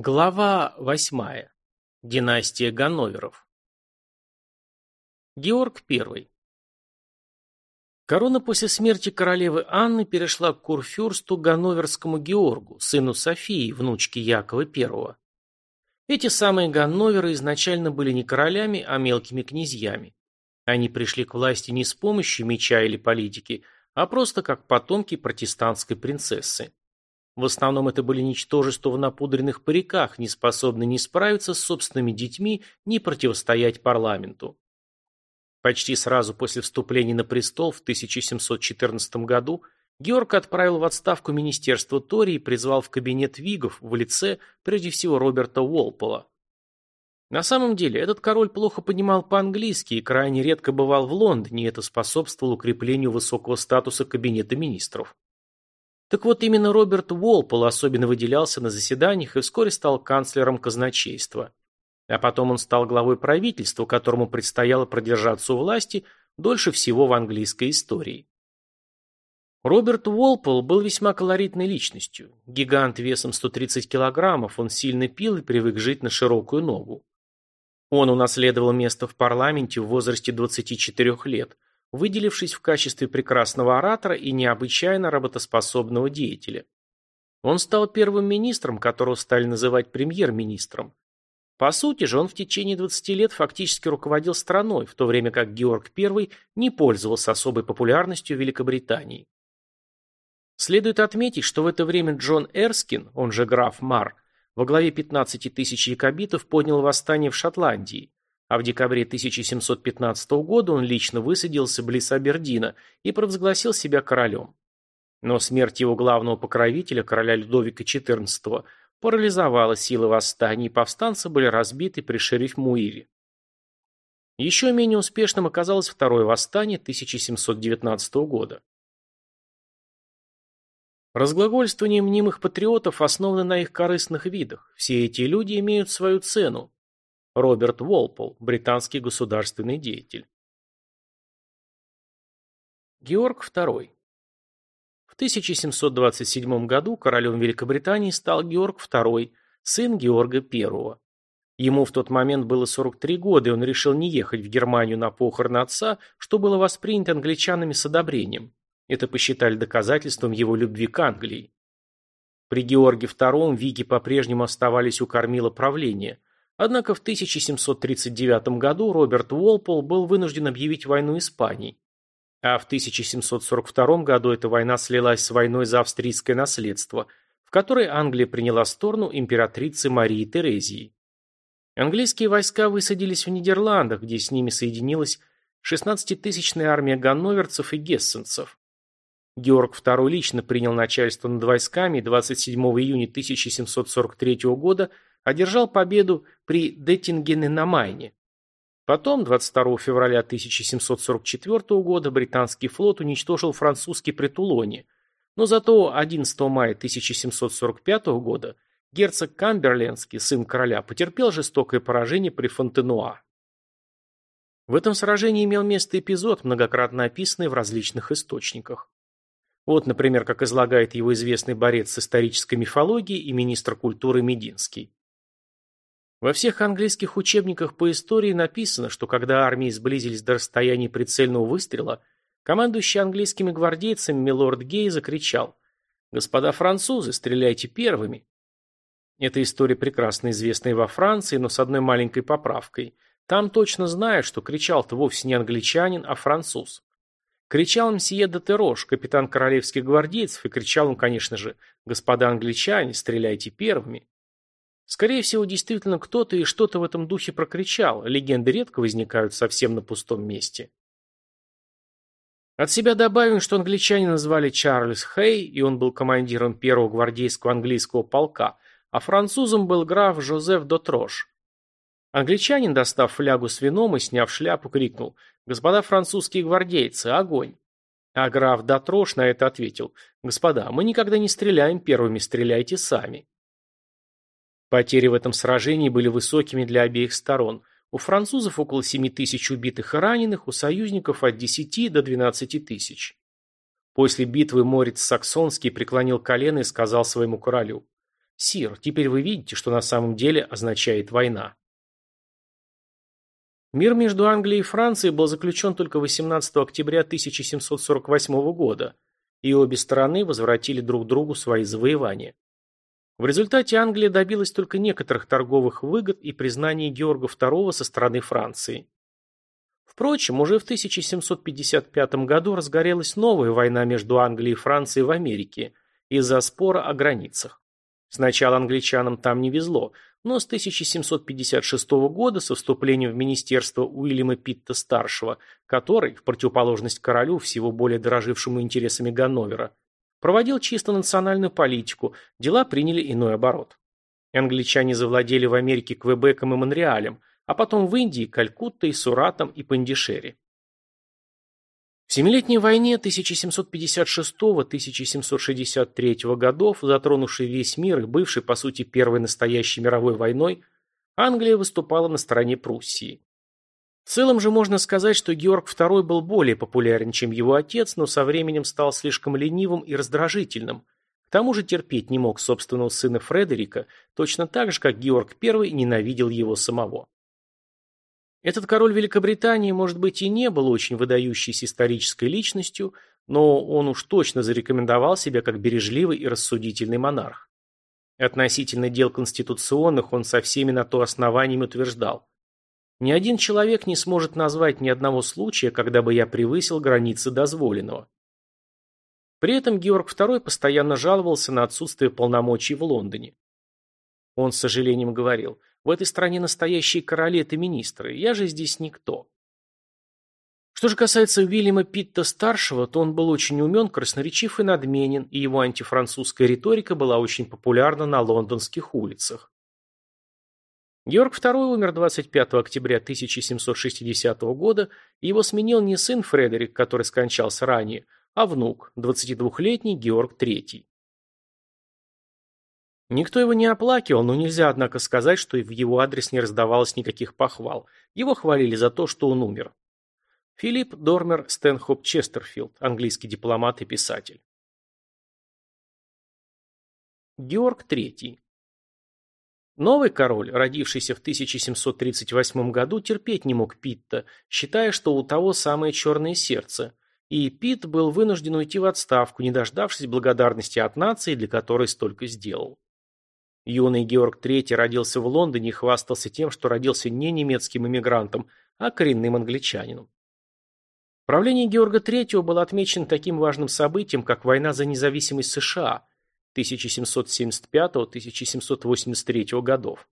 Глава восьмая. Династия Ганноверов. Георг I. Корона после смерти королевы Анны перешла к курфюрсту Ганноверскому Георгу, сыну Софии, внучке Якова I. Эти самые Ганноверы изначально были не королями, а мелкими князьями. Они пришли к власти не с помощью меча или политики, а просто как потомки протестантской принцессы. В основном это были ничтожества в напудренных париках, не способные ни справиться с собственными детьми, ни противостоять парламенту. Почти сразу после вступления на престол в 1714 году Георг отправил в отставку министерство Тори и призвал в кабинет Вигов в лице, прежде всего, Роберта Уолпола. На самом деле, этот король плохо понимал по-английски и крайне редко бывал в Лондоне, и это способствовало укреплению высокого статуса кабинета министров. Так вот, именно Роберт Уолпол особенно выделялся на заседаниях и вскоре стал канцлером казначейства. А потом он стал главой правительства, которому предстояло продержаться у власти дольше всего в английской истории. Роберт Уолпол был весьма колоритной личностью. Гигант весом 130 килограммов, он сильно пил и привык жить на широкую ногу. Он унаследовал место в парламенте в возрасте 24 лет – выделившись в качестве прекрасного оратора и необычайно работоспособного деятеля. Он стал первым министром, которого стали называть премьер-министром. По сути же, он в течение 20 лет фактически руководил страной, в то время как Георг I не пользовался особой популярностью в Великобритании. Следует отметить, что в это время Джон Эрскин, он же граф Мар, во главе 15 тысяч якобитов поднял восстание в Шотландии, а в декабре 1715 года он лично высадился близ Абердина и провозгласил себя королем. Но смерть его главного покровителя, короля Людовика XIV, парализовала силы восстания, и повстанцы были разбиты при шериф-Муире. Еще менее успешным оказалось второе восстание 1719 года. Разглагольствование мнимых патриотов основано на их корыстных видах. Все эти люди имеют свою цену, Роберт Уолпол, британский государственный деятель. Георг II. В 1727 году королем Великобритании стал Георг II, сын Георга I. Ему в тот момент было 43 года, и он решил не ехать в Германию на похороны отца, что было воспринято англичанами с одобрением. Это посчитали доказательством его любви к Англии. При Георге II Вики по-прежнему оставались у кормила правления, Однако в 1739 году Роберт Уолпол был вынужден объявить войну Испании. А в 1742 году эта война слилась с войной за австрийское наследство, в которой Англия приняла сторону императрицы Марии Терезии. Английские войска высадились в Нидерландах, где с ними соединилась 16-тысячная армия ганноверцев и гессенцев. Георг II лично принял начальство над войсками и 27 июня 1743 года – одержал победу при Деттингене на Майне. Потом, 22 февраля 1744 года, британский флот уничтожил французский при Тулоне, но зато 11 мая 1745 года герцог Камберленский, сын короля, потерпел жестокое поражение при Фонтенуа. В этом сражении имел место эпизод, многократно описанный в различных источниках. Вот, например, как излагает его известный борец с исторической мифологией и министр культуры Мединский. Во всех английских учебниках по истории написано, что когда армии сблизились до расстояния прицельного выстрела, командующий английскими гвардейцами милорд Гей закричал «Господа французы, стреляйте первыми!» Эта история прекрасно известна и во Франции, но с одной маленькой поправкой. Там точно знают, что кричал-то вовсе не англичанин, а француз. Кричал мсье де Терош, капитан королевских гвардейцев, и кричал он, конечно же, «Господа англичане, стреляйте первыми!» Скорее всего, действительно кто-то и что-то в этом духе прокричал, легенды редко возникают совсем на пустом месте. От себя добавим, что англичане назвали Чарльз Хей, и он был командиром первого гвардейского английского полка, а французом был граф Жозеф Дотрош. Англичанин, достав флягу с вином и сняв шляпу, крикнул «Господа французские гвардейцы, огонь!» А граф Дотрош на это ответил «Господа, мы никогда не стреляем первыми, стреляйте сами». Потери в этом сражении были высокими для обеих сторон. У французов около 7 тысяч убитых и раненых, у союзников от 10 до 12 тысяч. После битвы Морец Саксонский преклонил колено и сказал своему королю Сир, теперь вы видите, что на самом деле означает война. Мир между Англией и Францией был заключен только 18 октября 1748 года, и обе стороны возвратили друг другу свои завоевания. В результате Англия добилась только некоторых торговых выгод и признания Георга II со стороны Франции. Впрочем, уже в 1755 году разгорелась новая война между Англией и Францией в Америке из-за спора о границах. Сначала англичанам там не везло, но с 1756 года со вступлением в министерство Уильяма Питта-старшего, который, в противоположность королю, всего более дорожившему интересами Ганновера, проводил чисто национальную политику, дела приняли иной оборот. Англичане завладели в Америке Квебеком и Монреалем, а потом в Индии Калькуттой, Суратом и Пандишери. В Семилетней войне 1756-1763 годов, затронувшей весь мир и бывшей, по сути, первой настоящей мировой войной, Англия выступала на стороне Пруссии. В целом же можно сказать, что Георг II был более популярен, чем его отец, но со временем стал слишком ленивым и раздражительным. К тому же терпеть не мог собственного сына Фредерика, точно так же, как Георг I ненавидел его самого. Этот король Великобритании, может быть, и не был очень выдающейся исторической личностью, но он уж точно зарекомендовал себя как бережливый и рассудительный монарх. Относительно дел конституционных он со всеми на то основаниями утверждал. Ни один человек не сможет назвать ни одного случая, когда бы я превысил границы дозволенного. При этом Георг II постоянно жаловался на отсутствие полномочий в Лондоне. Он с сожалением говорил, в этой стране настоящие короли – это министры, я же здесь никто. Что же касается Уильяма Питта-старшего, то он был очень умен, красноречив и надменен, и его антифранцузская риторика была очень популярна на лондонских улицах. Георг II умер 25 октября 1760 года, и его сменил не сын Фредерик, который скончался ранее, а внук, 22-летний Георг III. Никто его не оплакивал, но нельзя, однако, сказать, что и в его адрес не раздавалось никаких похвал. Его хвалили за то, что он умер. Филипп Дормер Стэнхоп Честерфилд, английский дипломат и писатель. Георг III. Новый король, родившийся в 1738 году, терпеть не мог Питта, считая, что у того самое черное сердце, и Питт был вынужден уйти в отставку, не дождавшись благодарности от нации, для которой столько сделал. Юный Георг III родился в Лондоне и хвастался тем, что родился не немецким иммигрантом, а коренным англичанином. Правление Георга III было отмечено таким важным событием, как война за независимость США 1775-1783 годов.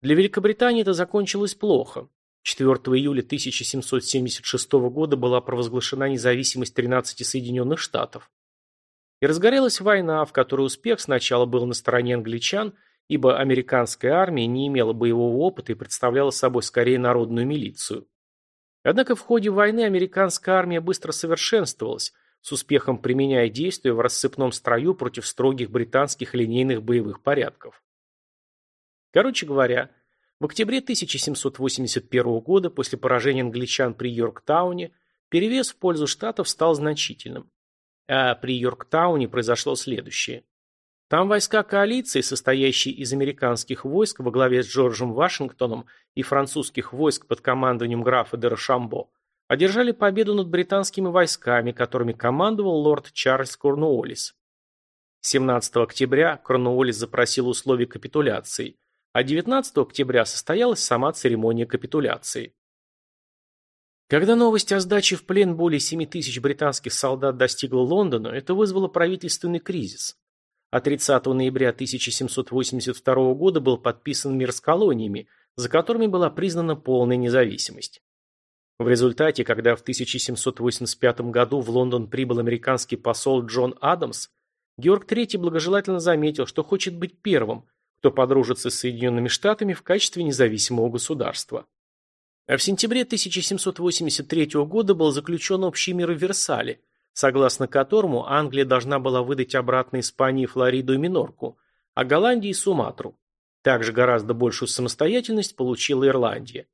Для Великобритании это закончилось плохо. 4 июля 1776 года была провозглашена независимость 13 Соединенных Штатов. И разгорелась война, в которой успех сначала был на стороне англичан, ибо американская армия не имела боевого опыта и представляла собой скорее народную милицию. Однако в ходе войны американская армия быстро совершенствовалась, с успехом применяя действия в рассыпном строю против строгих британских линейных боевых порядков. Короче говоря, в октябре 1781 года, после поражения англичан при Йорктауне, перевес в пользу штатов стал значительным. А при Йорктауне произошло следующее. Там войска коалиции, состоящие из американских войск во главе с Джорджем Вашингтоном и французских войск под командованием графа де Рошамбо, одержали победу над британскими войсками, которыми командовал лорд Чарльз Корнуоллис. 17 октября Корнуоллис запросил условия капитуляции, а 19 октября состоялась сама церемония капитуляции. Когда новость о сдаче в плен более 7 тысяч британских солдат достигла Лондона, это вызвало правительственный кризис. А 30 ноября 1782 года был подписан мир с колониями, за которыми была признана полная независимость. В результате, когда в 1785 году в Лондон прибыл американский посол Джон Адамс, Георг III благожелательно заметил, что хочет быть первым, кто подружится с Соединенными Штатами в качестве независимого государства. А в сентябре 1783 года был заключен общий мир в Версале, согласно которому Англия должна была выдать обратно Испании Флориду и Минорку, а Голландии – Суматру. Также гораздо большую самостоятельность получила Ирландия.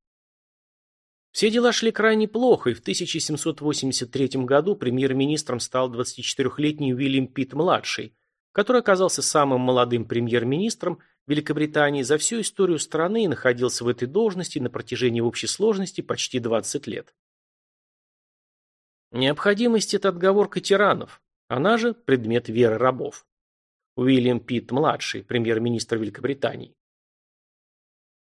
Все дела шли крайне плохо, и в 1783 году премьер-министром стал 24-летний Уильям Питт-младший, который оказался самым молодым премьер-министром Великобритании за всю историю страны и находился в этой должности на протяжении общей сложности почти 20 лет. Необходимость – это отговорка тиранов, она же предмет веры рабов. Уильям Питт-младший, премьер-министр Великобритании.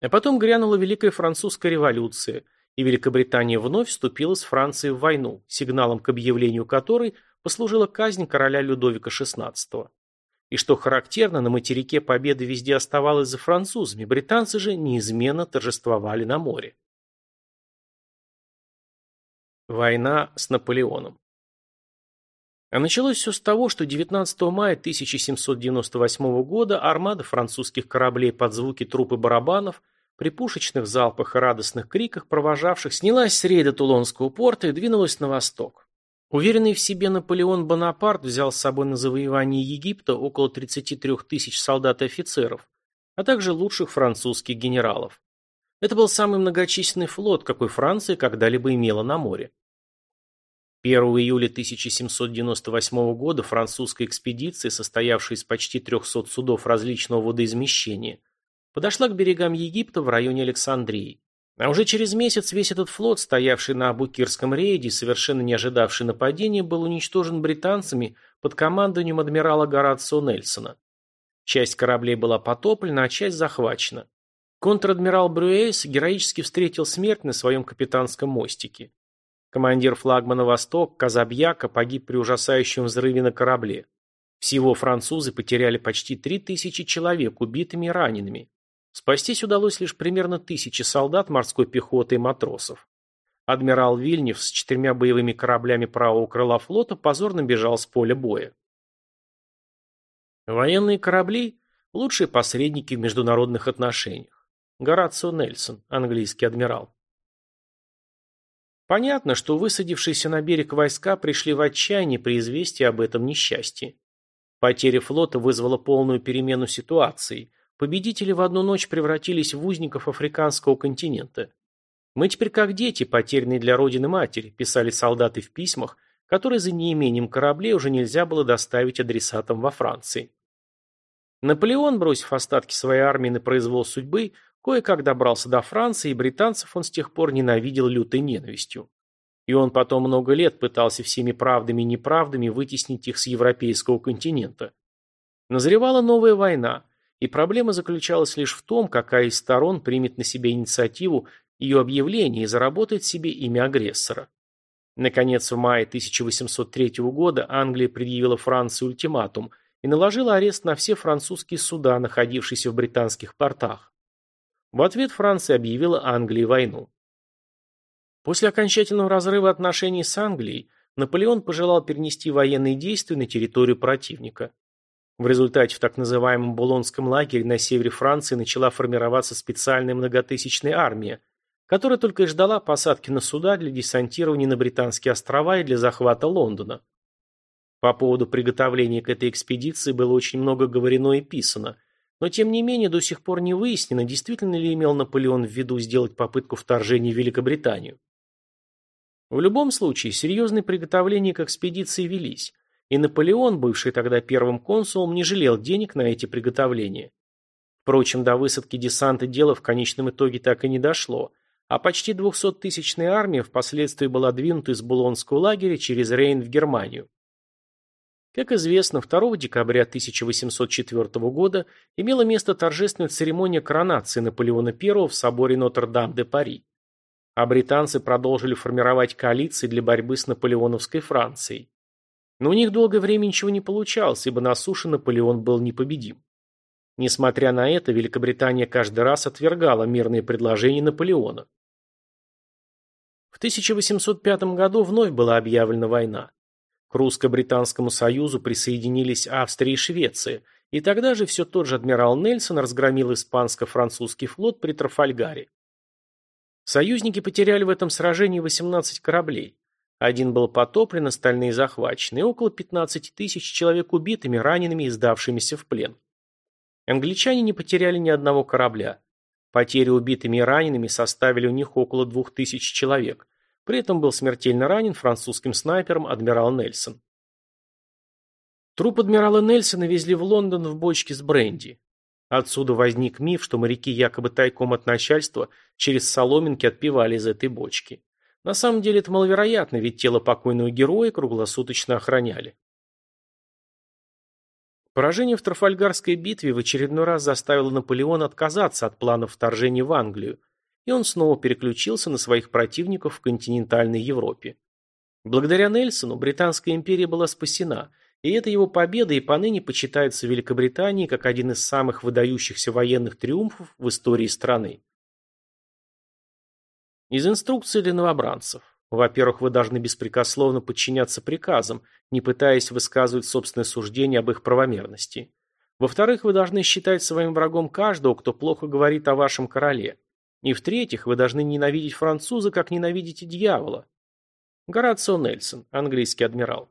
А потом грянула Великая Французская революция, и Великобритания вновь вступила с Францией в войну, сигналом к объявлению которой послужила казнь короля Людовика XVI. И что характерно, на материке победа везде оставалась за французами, британцы же неизменно торжествовали на море. Война с Наполеоном а началось все с того, что 19 мая 1798 года армада французских кораблей под звуки трупы барабанов, при пушечных залпах и радостных криках провожавших, снялась с рейда Тулонского порта и двинулась на восток. Уверенный в себе Наполеон Бонапарт взял с собой на завоевание Египта около 33 тысяч солдат и офицеров, а также лучших французских генералов. Это был самый многочисленный флот, какой Франция когда-либо имела на море. 1 июля 1798 года французская экспедиция, состоявшая из почти 300 судов различного водоизмещения, подошла к берегам Египта в районе Александрии. А уже через месяц весь этот флот, стоявший на Абукирском рейде совершенно не ожидавший нападения, был уничтожен британцами под командованием адмирала Горацио Нельсона. Часть кораблей была потоплена, а часть захвачена. Контр-адмирал Брюэйс героически встретил смерть на своем капитанском мостике. Командир флагмана «Восток» Казабьяка погиб при ужасающем взрыве на корабле. Всего французы потеряли почти 3000 человек убитыми и ранеными. Спастись удалось лишь примерно тысячи солдат морской пехоты и матросов. Адмирал Вильнев с четырьмя боевыми кораблями правого крыла флота позорно бежал с поля боя. Военные корабли – лучшие посредники в международных отношениях. Горацио Нельсон, английский адмирал. Понятно, что высадившиеся на берег войска пришли в отчаяние при известии об этом несчастье. Потеря флота вызвала полную перемену ситуации. Победители в одну ночь превратились в узников африканского континента. «Мы теперь как дети, потерянные для родины матери», писали солдаты в письмах, которые за неимением кораблей уже нельзя было доставить адресатам во Франции. Наполеон, бросив остатки своей армии на произвол судьбы, кое-как добрался до Франции, и британцев он с тех пор ненавидел лютой ненавистью. И он потом много лет пытался всеми правдами и неправдами вытеснить их с европейского континента. Назревала новая война, и проблема заключалась лишь в том, какая из сторон примет на себя инициативу ее объявления и заработает себе имя агрессора. Наконец, в мае 1803 года Англия предъявила Франции ультиматум и наложила арест на все французские суда, находившиеся в британских портах. В ответ Франция объявила Англии войну. После окончательного разрыва отношений с Англией Наполеон пожелал перенести военные действия на территорию противника. В результате в так называемом Булонском лагере на севере Франции начала формироваться специальная многотысячная армия, которая только и ждала посадки на суда для десантирования на Британские острова и для захвата Лондона. По поводу приготовления к этой экспедиции было очень много говорено и писано, но тем не менее до сих пор не выяснено, действительно ли имел Наполеон в виду сделать попытку вторжения в Великобританию. В любом случае, серьезные приготовления к экспедиции велись, и Наполеон, бывший тогда первым консулом, не жалел денег на эти приготовления. Впрочем, до высадки десанта дело в конечном итоге так и не дошло, а почти 200-тысячная армия впоследствии была двинута из Булонского лагеря через Рейн в Германию. Как известно, 2 декабря 1804 года имела место торжественная церемония коронации Наполеона I в соборе Нотр-Дам-де-Пари а британцы продолжили формировать коалиции для борьбы с наполеоновской Францией. Но у них долгое время ничего не получалось, ибо на суше Наполеон был непобедим. Несмотря на это, Великобритания каждый раз отвергала мирные предложения Наполеона. В 1805 году вновь была объявлена война. К русско-британскому союзу присоединились Австрия и Швеция, и тогда же все тот же адмирал Нельсон разгромил испанско-французский флот при Трафальгаре. Союзники потеряли в этом сражении 18 кораблей. Один был потоплен, остальные захвачены, и около 15 тысяч человек убитыми, ранеными и сдавшимися в плен. Англичане не потеряли ни одного корабля. Потери убитыми и ранеными составили у них около 2000 человек. При этом был смертельно ранен французским снайпером адмирал Нельсон. Труп адмирала Нельсона везли в Лондон в бочке с бренди. Отсюда возник миф, что моряки якобы тайком от начальства через соломинки отпивали из этой бочки. На самом деле это маловероятно, ведь тело покойного героя круглосуточно охраняли. Поражение в Трафальгарской битве в очередной раз заставило Наполеона отказаться от планов вторжения в Англию, и он снова переключился на своих противников в континентальной Европе. Благодаря Нельсону Британская империя была спасена, и эта его победа и поныне почитается в Великобритании как один из самых выдающихся военных триумфов в истории страны. Из инструкции для новобранцев. Во-первых, вы должны беспрекословно подчиняться приказам, не пытаясь высказывать собственное суждение об их правомерности. Во-вторых, вы должны считать своим врагом каждого, кто плохо говорит о вашем короле. И в-третьих, вы должны ненавидеть француза, как ненавидите дьявола. Горацио Нельсон, английский адмирал.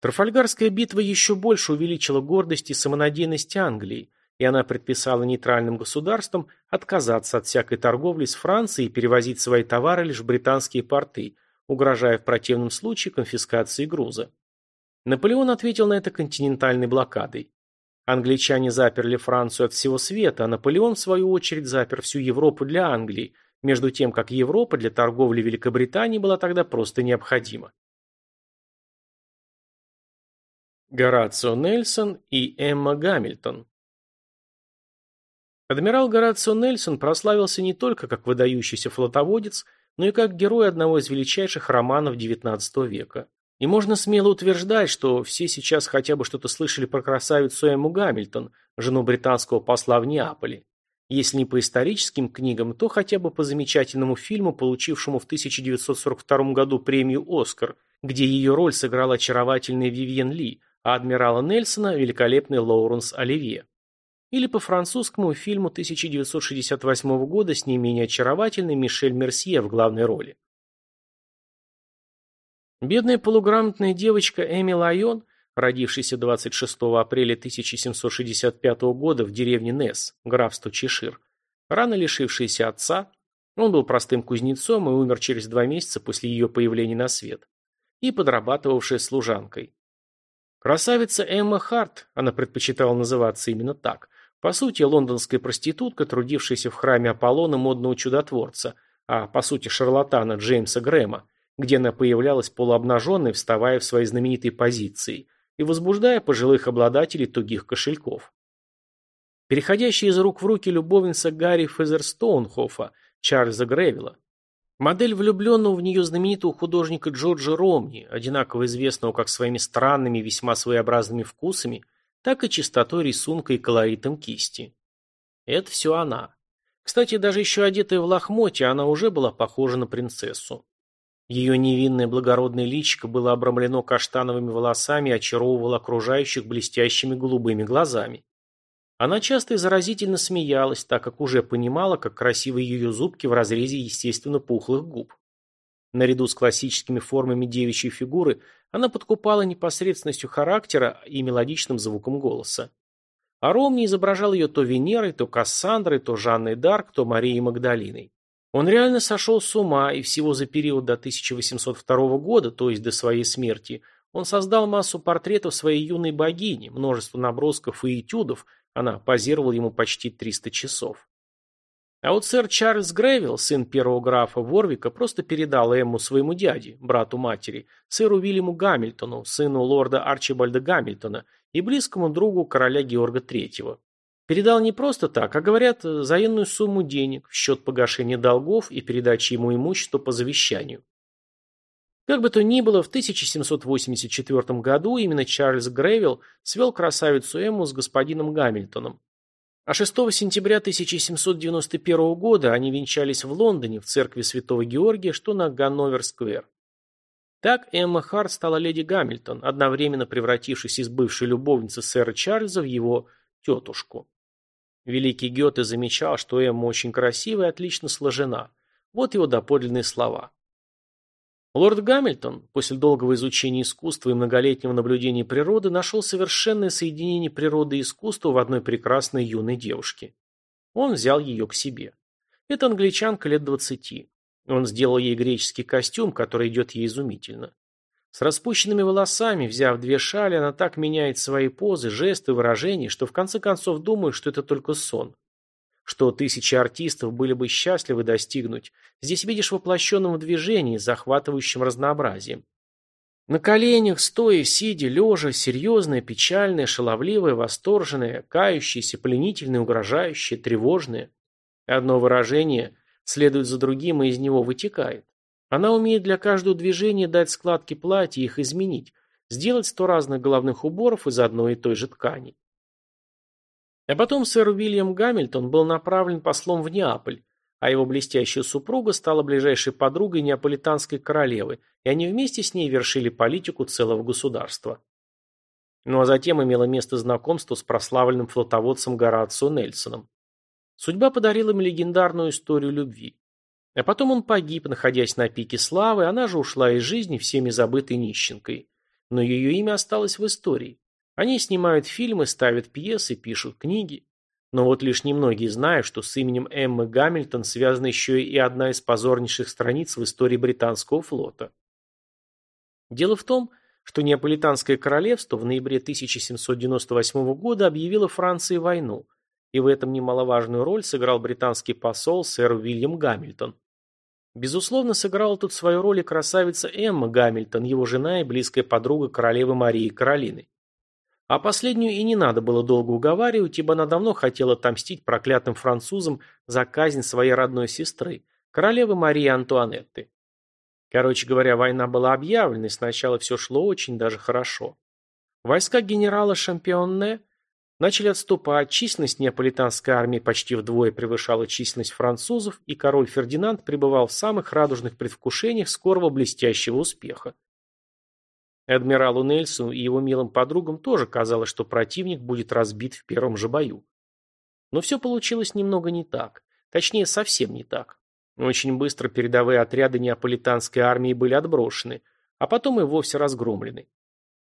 Трафальгарская битва еще больше увеличила гордость и самонадеянность Англии, и она предписала нейтральным государствам отказаться от всякой торговли с Францией и перевозить свои товары лишь в британские порты, угрожая в противном случае конфискацией груза. Наполеон ответил на это континентальной блокадой. Англичане заперли Францию от всего света, а Наполеон, в свою очередь, запер всю Европу для Англии, между тем, как Европа для торговли Великобритании была тогда просто необходима. Горацио Нельсон и Эмма Гамильтон Адмирал Горацио Нельсон прославился не только как выдающийся флотоводец, но и как герой одного из величайших романов XIX века. И можно смело утверждать, что все сейчас хотя бы что-то слышали про красавицу Эмму Гамильтон, жену британского посла в Неаполе. Если не по историческим книгам, то хотя бы по замечательному фильму, получившему в 1942 году премию «Оскар», где ее роль сыграла очаровательная Вивьен Ли, а адмирала Нельсона – великолепный Лоуренс Оливье. Или по французскому фильму 1968 года с не менее очаровательной Мишель Мерсье в главной роли. Бедная полуграмотная девочка Эми Лайон, родившаяся 26 апреля 1765 года в деревне Несс, графство Чешир, рано лишившаяся отца, он был простым кузнецом и умер через два месяца после ее появления на свет, и подрабатывавшая служанкой. Красавица Эмма Харт, она предпочитала называться именно так, по сути, лондонская проститутка, трудившаяся в храме Аполлона модного чудотворца, а по сути шарлатана Джеймса Грэма, где она появлялась полуобнаженной, вставая в свои знаменитые позиции и возбуждая пожилых обладателей тугих кошельков. Переходящая из рук в руки любовница Гарри Фезерстоунхофа, Чарльза Гревилла. Модель влюбленного в нее знаменитого художника Джорджа Ромни, одинаково известного как своими странными, весьма своеобразными вкусами – так и чистотой рисунка и колоритом кисти. Это все она. Кстати, даже еще одетая в лохмотья, она уже была похожа на принцессу. Ее невинное благородное личико было обрамлено каштановыми волосами и очаровывало окружающих блестящими голубыми глазами. Она часто и заразительно смеялась, так как уже понимала, как красивы ее зубки в разрезе естественно пухлых губ. Наряду с классическими формами девичьей фигуры она подкупала непосредственностью характера и мелодичным звуком голоса. А Ромни изображал ее то Венерой, то Кассандрой, то Жанной Дарк, то Марией Магдалиной. Он реально сошел с ума, и всего за период до 1802 года, то есть до своей смерти, он создал массу портретов своей юной богини, множество набросков и этюдов, она позировала ему почти 300 часов. А вот сэр Чарльз Грейвилл, сын первого графа Ворвика, просто передал Эмму своему дяде, брату матери, сэру Уильяму Гамильтону, сыну лорда Арчибальда Гамильтона и близкому другу короля Георга III. Передал не просто так, а, говорят, заенную сумму денег в счет погашения долгов и передачи ему имущества по завещанию. Как бы то ни было, в 1784 году именно Чарльз Грейвилл свел красавицу Эмму с господином Гамильтоном. А 6 сентября 1791 года они венчались в Лондоне в церкви Святого Георгия, что на Ганновер-сквер. Так Эмма Харт стала леди Гамильтон, одновременно превратившись из бывшей любовницы сэра Чарльза в его тетушку. Великий Гёте замечал, что Эмма очень красивая и отлично сложена. Вот его доподлинные слова. Лорд Гамильтон, после долгого изучения искусства и многолетнего наблюдения природы, нашел совершенное соединение природы и искусства в одной прекрасной юной девушке. Он взял ее к себе. Это англичанка лет двадцати. Он сделал ей греческий костюм, который идет ей изумительно. С распущенными волосами, взяв две шали, она так меняет свои позы, жесты, выражения, что в конце концов думаю, что это только сон. Что тысячи артистов были бы счастливы достигнуть. Здесь видишь воплощенном в движении, захватывающим разнообразием. На коленях, стоя, сидя, лежа, серьезная, печальная, шаловливая, восторженная, кающаяся, пленительная, угрожающая, тревожная. Одно выражение следует за другим и из него вытекает. Она умеет для каждого движения дать складки платья и их изменить, сделать сто разных головных уборов из одной и той же ткани. А потом сэр Уильям Гамильтон был направлен послом в Неаполь, а его блестящая супруга стала ближайшей подругой неаполитанской королевы, и они вместе с ней вершили политику целого государства. Ну а затем имело место знакомство с прославленным флотоводцем Горацио Нельсоном. Судьба подарила им легендарную историю любви. А потом он погиб, находясь на пике славы, она же ушла из жизни всеми забытой нищенкой. Но ее имя осталось в истории. Они снимают фильмы, ставят пьесы, пишут книги. Но вот лишь немногие знают, что с именем Эммы Гамильтон связана еще и одна из позорнейших страниц в истории британского флота. Дело в том, что Неаполитанское королевство в ноябре 1798 года объявило Франции войну, и в этом немаловажную роль сыграл британский посол сэр Уильям Гамильтон. Безусловно, сыграла тут свою роль и красавица Эмма Гамильтон, его жена и близкая подруга королевы Марии Каролины. А последнюю и не надо было долго уговаривать, ибо она давно хотела отомстить проклятым французам за казнь своей родной сестры, королевы Марии Антуанетты. Короче говоря, война была объявлена, и сначала все шло очень даже хорошо. Войска генерала Шампионне Начали отступать, численность неаполитанской армии почти вдвое превышала численность французов, и король Фердинанд пребывал в самых радужных предвкушениях скорого блестящего успеха. Адмиралу Нельсону и его милым подругам тоже казалось, что противник будет разбит в первом же бою. Но все получилось немного не так. Точнее, совсем не так. Очень быстро передовые отряды неаполитанской армии были отброшены, а потом и вовсе разгромлены.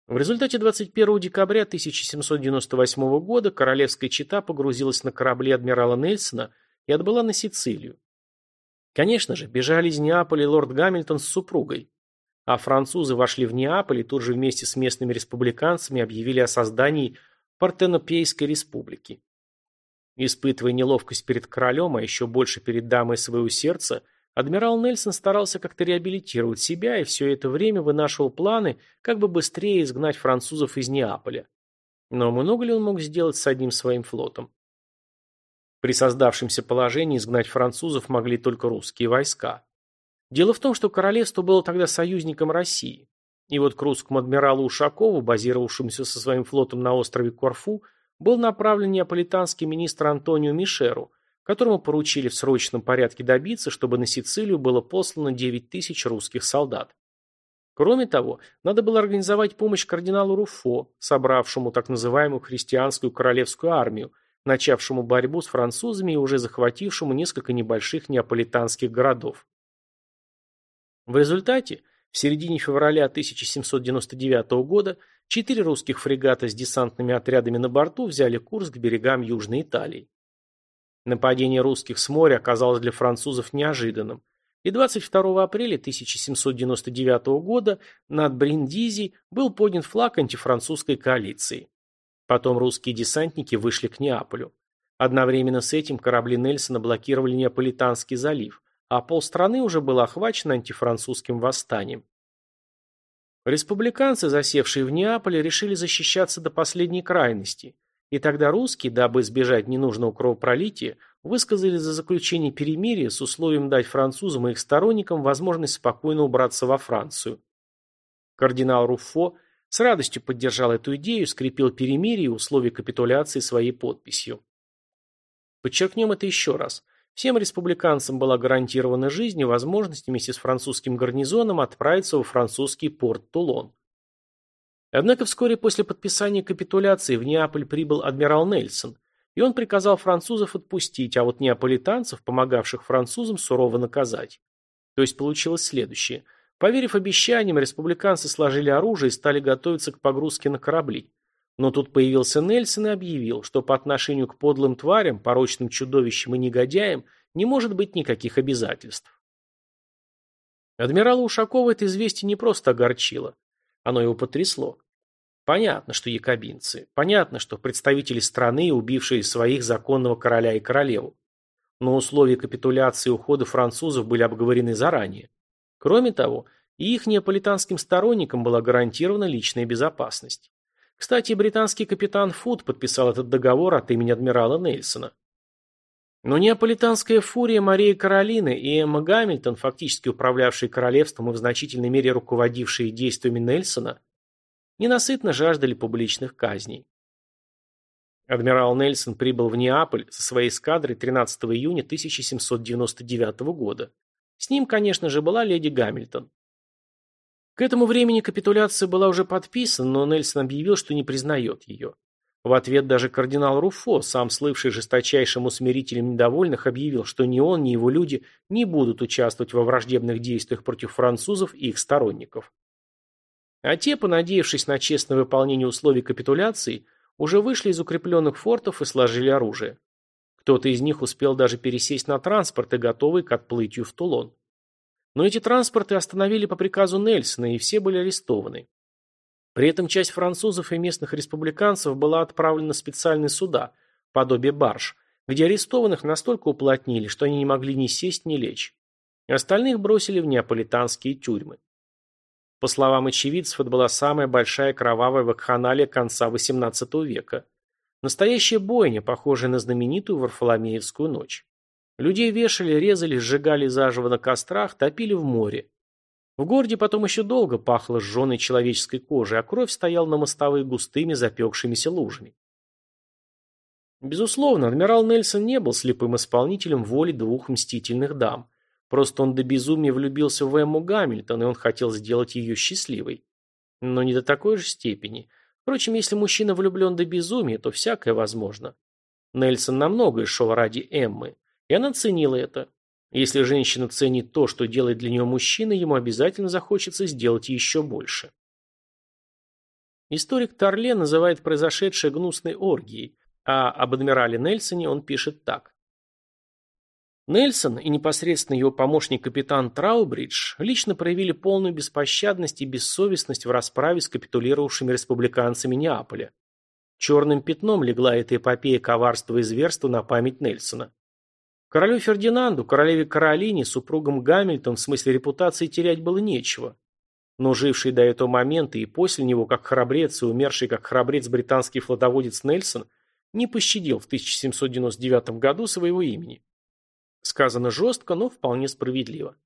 В результате 21 декабря 1798 года королевская чета погрузилась на корабли адмирала Нельсона и отбыла на Сицилию. Конечно же, бежали из Неаполя лорд Гамильтон с супругой. А французы вошли в Неаполь и тут же вместе с местными республиканцами объявили о создании Партенопейской республики. Испытывая неловкость перед королем, а еще больше перед дамой своего сердца, Адмирал Нельсон старался как-то реабилитировать себя и все это время вынашивал планы, как бы быстрее изгнать французов из Неаполя. Но много ли он мог сделать с одним своим флотом? При создавшемся положении изгнать французов могли только русские войска. Дело в том, что королевство было тогда союзником России. И вот к русскому адмиралу Ушакову, базировавшемуся со своим флотом на острове Корфу, был направлен неаполитанский министр Антонио Мишеру, которому поручили в срочном порядке добиться, чтобы на Сицилию было послано 9 тысяч русских солдат. Кроме того, надо было организовать помощь кардиналу Руфо, собравшему так называемую христианскую королевскую армию, начавшему борьбу с французами и уже захватившему несколько небольших неаполитанских городов. В результате, в середине февраля 1799 года, четыре русских фрегата с десантными отрядами на борту взяли курс к берегам Южной Италии. Нападение русских с моря оказалось для французов неожиданным, и 22 апреля 1799 года над Бриндизи был поднят флаг антифранцузской коалиции. Потом русские десантники вышли к Неаполю. Одновременно с этим корабли Нельсона блокировали Неаполитанский залив, а полстраны уже было охвачено антифранцузским восстанием. Республиканцы, засевшие в Неаполе, решили защищаться до последней крайности – и тогда русские, дабы избежать ненужного кровопролития, высказали за заключение перемирия с условием дать французам и их сторонникам возможность спокойно убраться во Францию. Кардинал Руффо с радостью поддержал эту идею скрепил перемирие и условия капитуляции своей подписью. Подчеркнем это еще раз. Всем республиканцам была гарантирована жизнь и возможность вместе с французским гарнизоном отправиться во французский порт Тулон. Однако вскоре после подписания капитуляции в Неаполь прибыл адмирал Нельсон, и он приказал французов отпустить, а вот неаполитанцев, помогавших французам, сурово наказать. То есть получилось следующее. Поверив обещаниям, республиканцы сложили оружие и стали готовиться к погрузке на корабли. Но тут появился Нельсон и объявил, что по отношению к подлым тварям, порочным чудовищам и негодяям не может быть никаких обязательств. Адмирала Ушакова это известие не просто огорчило. Оно его потрясло. Понятно, что якобинцы. Понятно, что представители страны, убившие своих законного короля и королеву. Но условия капитуляции и ухода французов были обговорены заранее. Кроме того, и их неаполитанским сторонникам была гарантирована личная безопасность. Кстати, британский капитан Фуд подписал этот договор от имени адмирала Нельсона. Но неаполитанская фурия Марии Каролины и Эмма Гамильтон, фактически управлявшие королевством и в значительной мере руководившие действиями Нельсона, ненасытно жаждали публичных казней. Адмирал Нельсон прибыл в Неаполь со своей эскадрой 13 июня 1799 года. С ним, конечно же, была леди Гамильтон. К этому времени капитуляция была уже подписана, но Нельсон объявил, что не признает ее. В ответ даже кардинал Руфо, сам слывший жесточайшим усмирителем недовольных, объявил, что ни он, ни его люди не будут участвовать во враждебных действиях против французов и их сторонников. А те, понадеявшись на честное выполнение условий капитуляции, уже вышли из укрепленных фортов и сложили оружие. Кто-то из них успел даже пересесть на транспорт и готовый к отплытию в Тулон. Но эти транспорты остановили по приказу Нельсона, и все были арестованы. При этом часть французов и местных республиканцев была отправлена в специальные суда, подобие барж, где арестованных настолько уплотнили, что они не могли ни сесть, ни лечь. Остальных бросили в неаполитанские тюрьмы. По словам очевидцев, это была самая большая кровавая вакханалия конца XVIII века. Настоящая бойня, похожая на знаменитую Варфоломеевскую ночь. Людей вешали, резали, сжигали заживо на кострах, топили в море. В городе потом еще долго пахло сжженной человеческой кожей, а кровь стояла на мостовых густыми запекшимися лужами. Безусловно, адмирал Нельсон не был слепым исполнителем воли двух мстительных дам. Просто он до безумия влюбился в Эмму Гамильтон, и он хотел сделать ее счастливой. Но не до такой же степени. Впрочем, если мужчина влюблен до безумия, то всякое возможно. Нельсон намного шел ради Эммы. И она ценила это. Если женщина ценит то, что делает для нее мужчина, ему обязательно захочется сделать еще больше. Историк Торле называет произошедшее гнусной оргией, а об адмирале Нельсоне он пишет так. Нельсон и непосредственно его помощник капитан Траубридж лично проявили полную беспощадность и бессовестность в расправе с капитулировавшими республиканцами Неаполя. Черным пятном легла эта эпопея коварства и зверства на память Нельсона. Королю Фердинанду, королеве Каролине, супругам Гамильтон в смысле репутации терять было нечего. Но живший до этого момента и после него как храбрец и умерший как храбрец британский флотоводец Нельсон не пощадил в 1799 году своего имени. Сказано жестко, но вполне справедливо.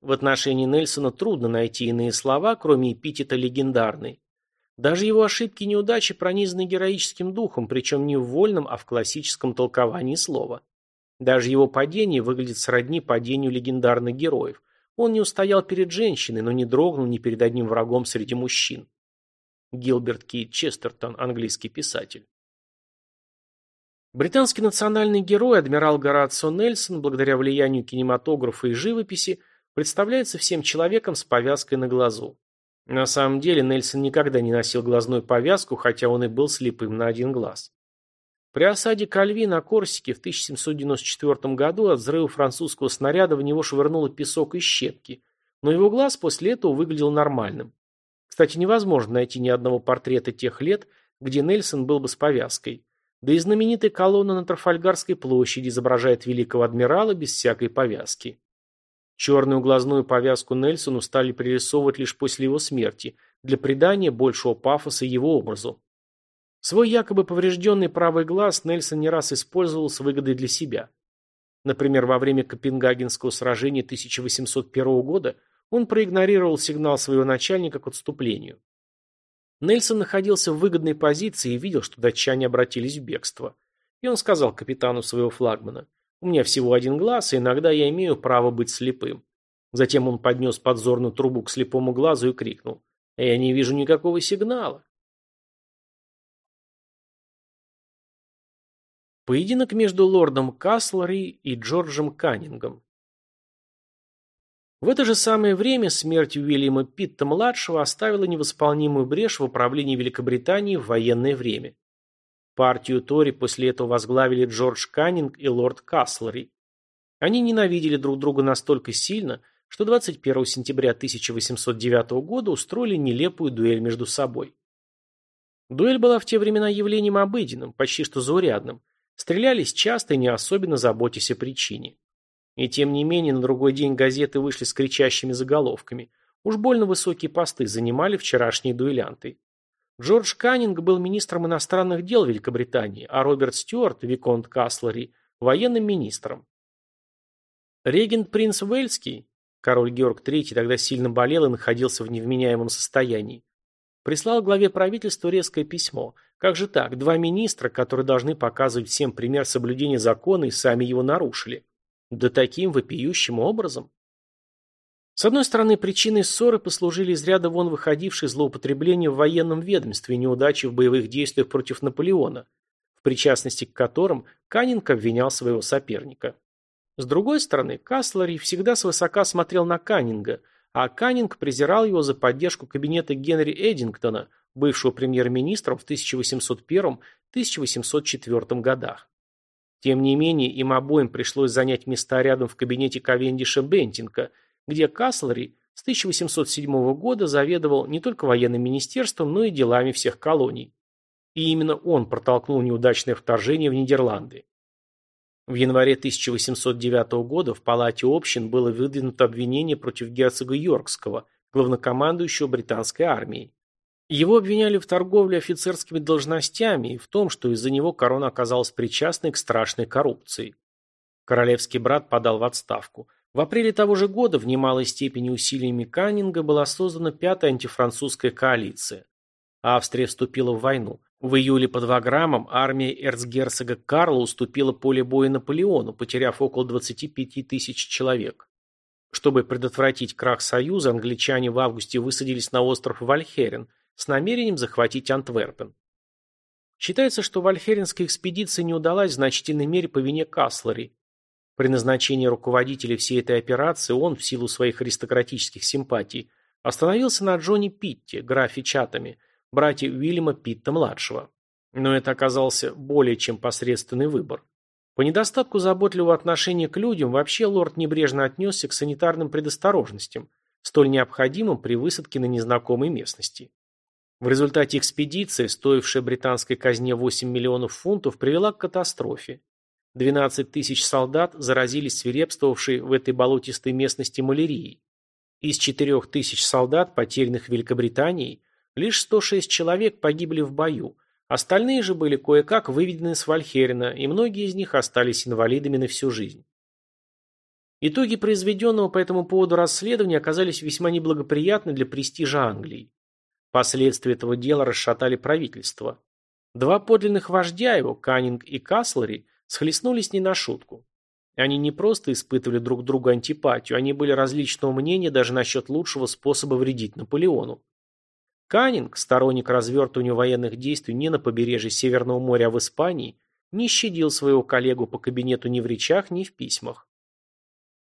В отношении Нельсона трудно найти иные слова, кроме эпитета «легендарный». Даже его ошибки и неудачи пронизаны героическим духом, причем не в вольном, а в классическом толковании слова. Даже его падение выглядит сродни падению легендарных героев. Он не устоял перед женщиной, но не дрогнул ни перед одним врагом среди мужчин. Гилберт Кейт Честертон, английский писатель. Британский национальный герой, адмирал Горацио Нельсон, благодаря влиянию кинематографа и живописи, представляется всем человеком с повязкой на глазу. На самом деле Нельсон никогда не носил глазную повязку, хотя он и был слепым на один глаз. При осаде Кальви на Корсике в 1794 году от взрыва французского снаряда в него швырнуло песок и щепки, но его глаз после этого выглядел нормальным. Кстати, невозможно найти ни одного портрета тех лет, где Нельсон был бы с повязкой. Да и знаменитая колонна на Трафальгарской площади изображает великого адмирала без всякой повязки. Черную глазную повязку Нельсону стали пририсовывать лишь после его смерти, для придания большего пафоса его образу. Свой якобы поврежденный правый глаз Нельсон не раз использовал с выгодой для себя. Например, во время Копенгагенского сражения 1801 года он проигнорировал сигнал своего начальника к отступлению. Нельсон находился в выгодной позиции и видел, что датчане обратились в бегство. И он сказал капитану своего флагмана, «У меня всего один глаз, и иногда я имею право быть слепым». Затем он поднес подзорную трубу к слепому глазу и крикнул, «Я не вижу никакого сигнала». Поединок между лордом Каслери и Джорджем Каннингом. В это же самое время смерть Уильяма Питта-младшего оставила невосполнимую брешь в управлении Великобритании в военное время. Партию Тори после этого возглавили Джордж Каннинг и лорд Каслери. Они ненавидели друг друга настолько сильно, что 21 сентября 1809 года устроили нелепую дуэль между собой. Дуэль была в те времена явлением обыденным, почти что заурядным. Стрелялись часто и не особенно заботясь о причине. И тем не менее, на другой день газеты вышли с кричащими заголовками. Уж больно высокие посты занимали вчерашние дуэлянты. Джордж Каннинг был министром иностранных дел Великобритании, а Роберт Стюарт, Виконт Каслери, военным министром. Регент принц Уэльский, король Георг III тогда сильно болел и находился в невменяемом состоянии, прислал главе правительства резкое письмо. Как же так, два министра, которые должны показывать всем пример соблюдения закона и сами его нарушили? Да таким вопиющим образом? С одной стороны, причиной ссоры послужили из ряда вон выходившие злоупотребления в военном ведомстве и неудачи в боевых действиях против Наполеона, в причастности к которым Каннинг обвинял своего соперника. С другой стороны, Каслари всегда свысока смотрел на Каннинга, а Каннинг презирал его за поддержку кабинета Генри Эдингтона, бывшего премьер-министром в 1801-1804 годах. Тем не менее, им обоим пришлось занять места рядом в кабинете Ковендиша Бентинга – где Каслери с 1807 года заведовал не только военным министерством, но и делами всех колоний. И именно он протолкнул неудачное вторжение в Нидерланды. В январе 1809 года в Палате общин было выдвинуто обвинение против герцога Йоркского, главнокомандующего британской армией. Его обвиняли в торговле офицерскими должностями и в том, что из-за него корона оказалась причастной к страшной коррупции. Королевский брат подал в отставку – в апреле того же года в немалой степени усилиями Каннинга была создана пятая антифранцузская коалиция. Австрия вступила в войну. В июле под Ваграмом армия эрцгерцога Карла уступила поле боя Наполеону, потеряв около 25 тысяч человек. Чтобы предотвратить крах Союза, англичане в августе высадились на остров Вальхерен с намерением захватить Антверпен. Считается, что Вальхеренская экспедиция не удалась в значительной мере по вине Каслери. При назначении руководителя всей этой операции он, в силу своих аристократических симпатий, остановился на Джонни Питте, графе Чатами, брате Уильяма Питта-младшего. Но это оказался более чем посредственный выбор. По недостатку заботливого отношения к людям вообще лорд небрежно отнесся к санитарным предосторожностям, столь необходимым при высадке на незнакомой местности. В результате экспедиции, стоившая британской казне 8 миллионов фунтов, привела к катастрофе. 12 тысяч солдат заразились свирепствовавшей в этой болотистой местности малярией. Из 4 тысяч солдат, потерянных Великобританией, лишь 106 человек погибли в бою, остальные же были кое-как выведены с Вальхерена, и многие из них остались инвалидами на всю жизнь. Итоги произведенного по этому поводу расследования оказались весьма неблагоприятны для престижа Англии. Последствия этого дела расшатали правительство. Два подлинных вождя его, Каннинг и Каслери, схлестнулись не на шутку. Они не просто испытывали друг другу антипатию, они были различного мнения даже насчет лучшего способа вредить Наполеону. Каннинг, сторонник развертывания военных действий не на побережье Северного моря, а в Испании, не щадил своего коллегу по кабинету ни в речах, ни в письмах.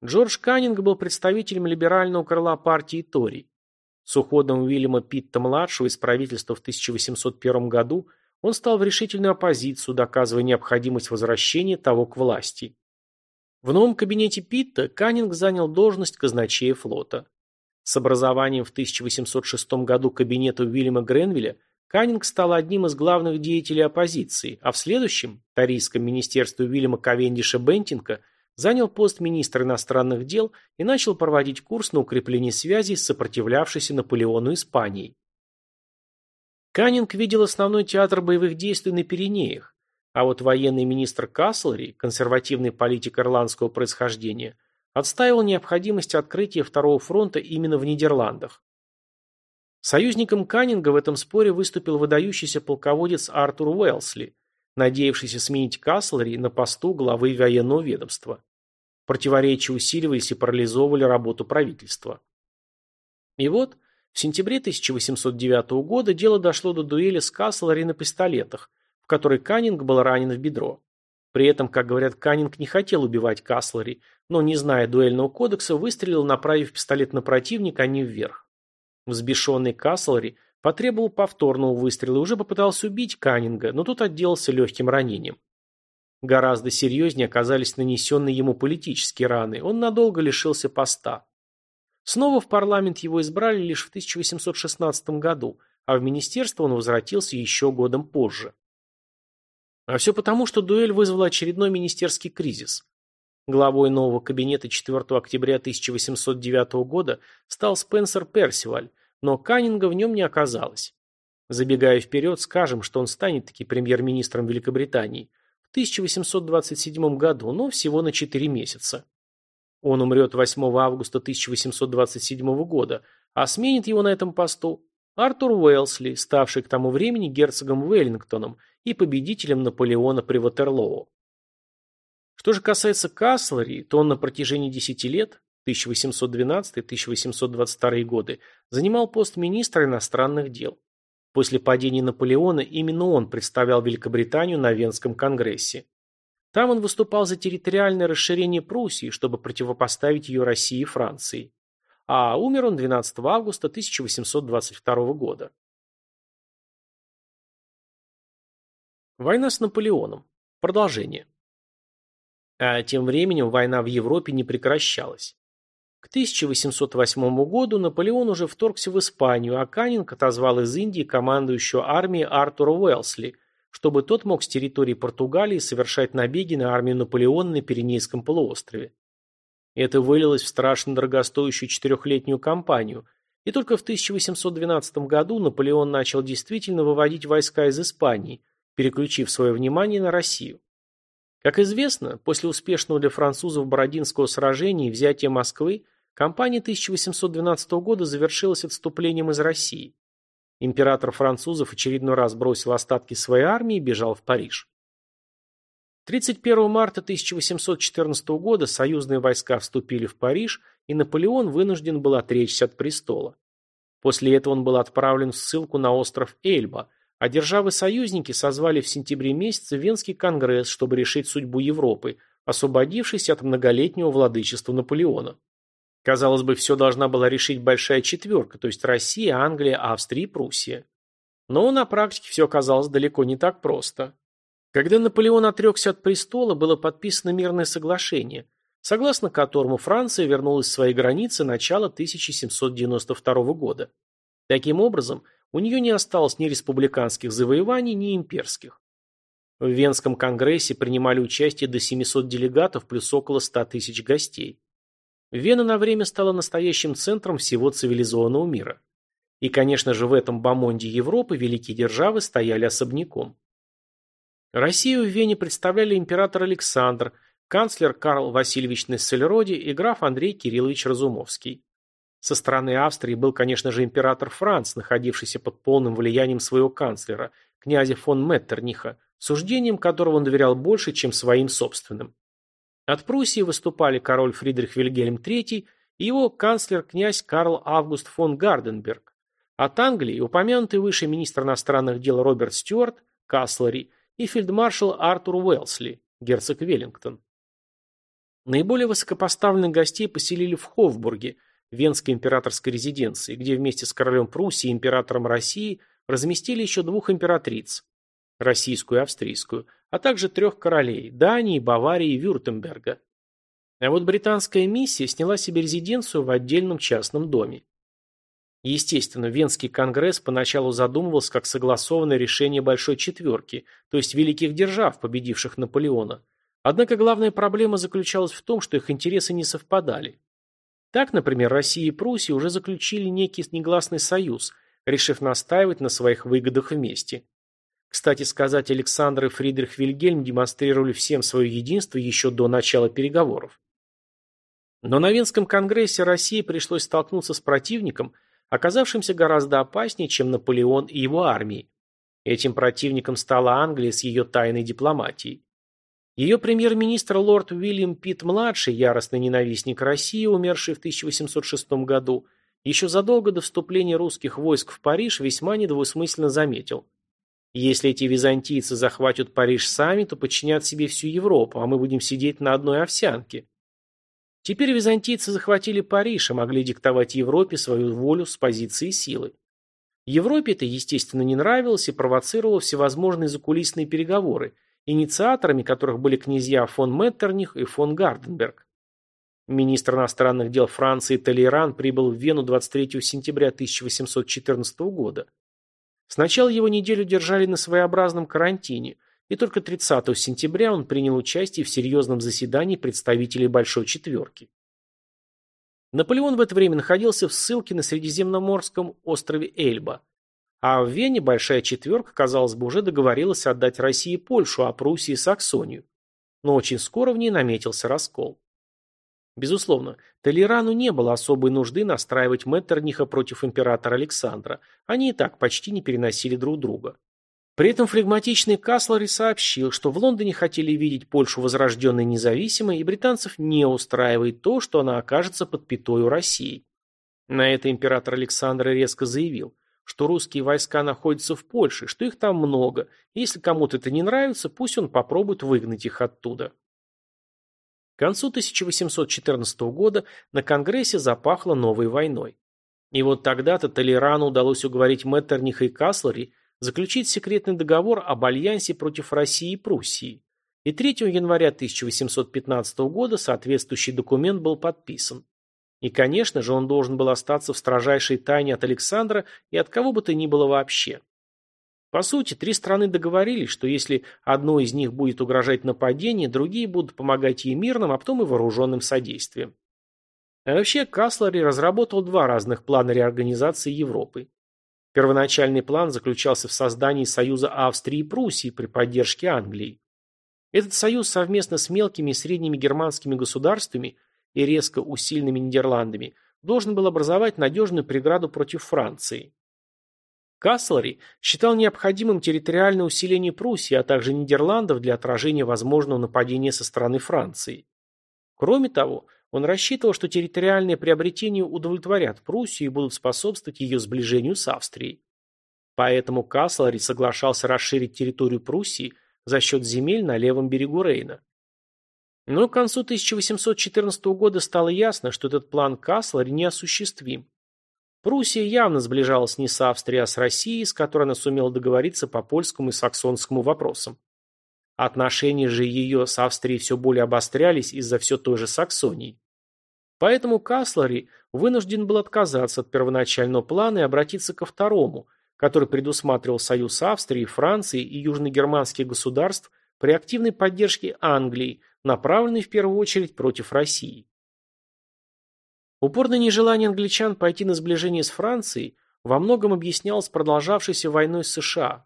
Джордж Каннинг был представителем либерального крыла партии Тори. С уходом Уильяма Питта-младшего из правительства в 1801 году – он стал в решительную оппозицию, доказывая необходимость возвращения того к власти. В новом кабинете Питта Каннинг занял должность казначея флота. С образованием в 1806 году кабинета Уильяма Гренвилля Каннинг стал одним из главных деятелей оппозиции, а в следующем, торийском министерстве Уильяма Кавендиша Бентинка, занял пост министра иностранных дел и начал проводить курс на укрепление связей с сопротивлявшейся Наполеону Испанией. Каннинг видел основной театр боевых действий на Пиренеях, а вот военный министр Каслри, консервативный политик ирландского происхождения, отстаивал необходимость открытия второго фронта именно в Нидерландах. Союзником Каннинга в этом споре выступил выдающийся полководец Артур Уэлсли, надеявшийся сменить Каслери на посту главы военного ведомства. Противоречия усиливались и парализовывали работу правительства. И вот, в сентябре 1809 года дело дошло до дуэли с Каслери на пистолетах, в которой Каннинг был ранен в бедро. При этом, как говорят, Каннинг не хотел убивать Каслери, но, не зная дуэльного кодекса, выстрелил, направив пистолет на противника, а не вверх. Взбешенный Каслери потребовал повторного выстрела и уже попытался убить Каннинга, но тут отделался легким ранением. Гораздо серьезнее оказались нанесенные ему политические раны, он надолго лишился поста. Снова в парламент его избрали лишь в 1816 году, а в министерство он возвратился еще годом позже. А все потому, что дуэль вызвала очередной министерский кризис. Главой нового кабинета 4 октября 1809 года стал Спенсер Персиваль, но Каннинга в нем не оказалось. Забегая вперед, скажем, что он станет таки премьер-министром Великобритании в 1827 году, но всего на 4 месяца. Он умрет 8 августа 1827 года, а сменит его на этом посту Артур Уэлсли, ставший к тому времени герцогом Веллингтоном и победителем Наполеона при Ватерлоо. Что же касается Каслери, то он на протяжении 10 лет, 1812-1822 годы, занимал пост министра иностранных дел. После падения Наполеона именно он представлял Великобританию на Венском конгрессе. Там он выступал за территориальное расширение Пруссии, чтобы противопоставить ее России и Франции. А умер он 12 августа 1822 года. Война с Наполеоном. Продолжение. А тем временем война в Европе не прекращалась. К 1808 году Наполеон уже вторгся в Испанию, а Каннинг отозвал из Индии командующего армией Артура Уэлсли, чтобы тот мог с территории Португалии совершать набеги на армию Наполеона на Пиренейском полуострове. Это вылилось в страшно дорогостоящую четырехлетнюю кампанию, и только в 1812 году Наполеон начал действительно выводить войска из Испании, переключив свое внимание на Россию. Как известно, после успешного для французов Бородинского сражения и взятия Москвы, кампания 1812 года завершилась отступлением из России. Император французов очередной раз бросил остатки своей армии и бежал в Париж. 31 марта 1814 года союзные войска вступили в Париж, и Наполеон вынужден был отречься от престола. После этого он был отправлен в ссылку на остров Эльба – а державы-союзники созвали в сентябре месяце Венский конгресс, чтобы решить судьбу Европы, освободившись от многолетнего владычества Наполеона. Казалось бы, все должна была решить большая четверка, то есть Россия, Англия, Австрия и Пруссия. Но на практике все оказалось далеко не так просто. Когда Наполеон отрекся от престола, было подписано мирное соглашение, согласно которому Франция вернулась в свои границы начала 1792 года. Таким образом, у нее не осталось ни республиканских завоеваний, ни имперских. В Венском конгрессе принимали участие до 700 делегатов плюс около 100 тысяч гостей. Вена на время стала настоящим центром всего цивилизованного мира. И, конечно же, в этом бомонде Европы великие державы стояли особняком. Россию в Вене представляли император Александр, канцлер Карл Васильевич Нессельроди и граф Андрей Кириллович Разумовский. Со стороны Австрии был, конечно же, император Франц, находившийся под полным влиянием своего канцлера, князя фон Меттерниха, суждением которого он доверял больше, чем своим собственным. От Пруссии выступали король Фридрих Вильгельм III и его канцлер-князь Карл Август фон Гарденберг. От Англии упомянутый выше министр иностранных дел Роберт Стюарт, Каслери, и фельдмаршал Артур Уэлсли, герцог Веллингтон. Наиболее высокопоставленных гостей поселили в Хофбурге – Венской императорской резиденции, где вместе с королем Пруссии и императором России разместили еще двух императриц – российскую и австрийскую, а также трех королей – Дании, Баварии и Вюртемберга. А вот британская миссия сняла себе резиденцию в отдельном частном доме. Естественно, Венский конгресс поначалу задумывался как согласованное решение Большой Четверки, то есть великих держав, победивших Наполеона. Однако главная проблема заключалась в том, что их интересы не совпадали. Так, например, Россия и Пруссия уже заключили некий негласный союз, решив настаивать на своих выгодах вместе. Кстати сказать, Александр и Фридрих Вильгельм демонстрировали всем свое единство еще до начала переговоров. Но на Венском конгрессе России пришлось столкнуться с противником, оказавшимся гораздо опаснее, чем Наполеон и его армии. Этим противником стала Англия с ее тайной дипломатией. Ее премьер-министр лорд Уильям Питт-младший, яростный ненавистник России, умерший в 1806 году, еще задолго до вступления русских войск в Париж весьма недвусмысленно заметил. Если эти византийцы захватят Париж сами, то подчинят себе всю Европу, а мы будем сидеть на одной овсянке. Теперь византийцы захватили Париж и могли диктовать Европе свою волю с позиции силы. Европе это, естественно, не нравилось и провоцировало всевозможные закулисные переговоры, инициаторами которых были князья фон Меттерних и фон Гарденберг. Министр иностранных дел Франции Толейран прибыл в Вену 23 сентября 1814 года. Сначала его неделю держали на своеобразном карантине, и только 30 сентября он принял участие в серьезном заседании представителей Большой Четверки. Наполеон в это время находился в ссылке на Средиземноморском острове Эльба, а в Вене Большая Четверка, казалось бы, уже договорилась отдать России Польшу, а Пруссии – Саксонию. Но очень скоро в ней наметился раскол. Безусловно, Толерану не было особой нужды настраивать Меттерниха против императора Александра. Они и так почти не переносили друг друга. При этом флегматичный Каслари сообщил, что в Лондоне хотели видеть Польшу возрожденной независимой, и британцев не устраивает то, что она окажется под пятой у России. На это император Александр резко заявил, что русские войска находятся в Польше, что их там много, и если кому-то это не нравится, пусть он попробует выгнать их оттуда. К концу 1814 года на Конгрессе запахло новой войной. И вот тогда-то Толерану удалось уговорить Меттерниха и Каслари заключить секретный договор об альянсе против России и Пруссии. И 3 января 1815 года соответствующий документ был подписан. И, конечно же, он должен был остаться в строжайшей тайне от Александра и от кого бы то ни было вообще. По сути, три страны договорились, что если одной из них будет угрожать нападение, другие будут помогать ей мирным, а потом и вооруженным содействием. А вообще, Каслари разработал два разных плана реорганизации Европы. Первоначальный план заключался в создании союза Австрии и Пруссии при поддержке Англии. Этот союз совместно с мелкими и средними германскими государствами и резко усиленными Нидерландами должен был образовать надежную преграду против Франции. Каслари считал необходимым территориальное усиление Пруссии, а также Нидерландов для отражения возможного нападения со стороны Франции. Кроме того, он рассчитывал, что территориальные приобретения удовлетворят Пруссию и будут способствовать ее сближению с Австрией. Поэтому Каслари соглашался расширить территорию Пруссии за счет земель на левом берегу Рейна. Но к концу 1814 года стало ясно, что этот план Каслари неосуществим. Пруссия явно сближалась не с Австрией, а с Россией, с которой она сумела договориться по польскому и саксонскому вопросам. Отношения же ее с Австрией все более обострялись из-за все той же Саксонии. Поэтому Каслари вынужден был отказаться от первоначального плана и обратиться ко второму, который предусматривал союз Австрии, Франции и южногерманских государств при активной поддержке Англии, направленный в первую очередь против России. Упорное нежелание англичан пойти на сближение с Францией во многом объяснялось продолжавшейся войной с США.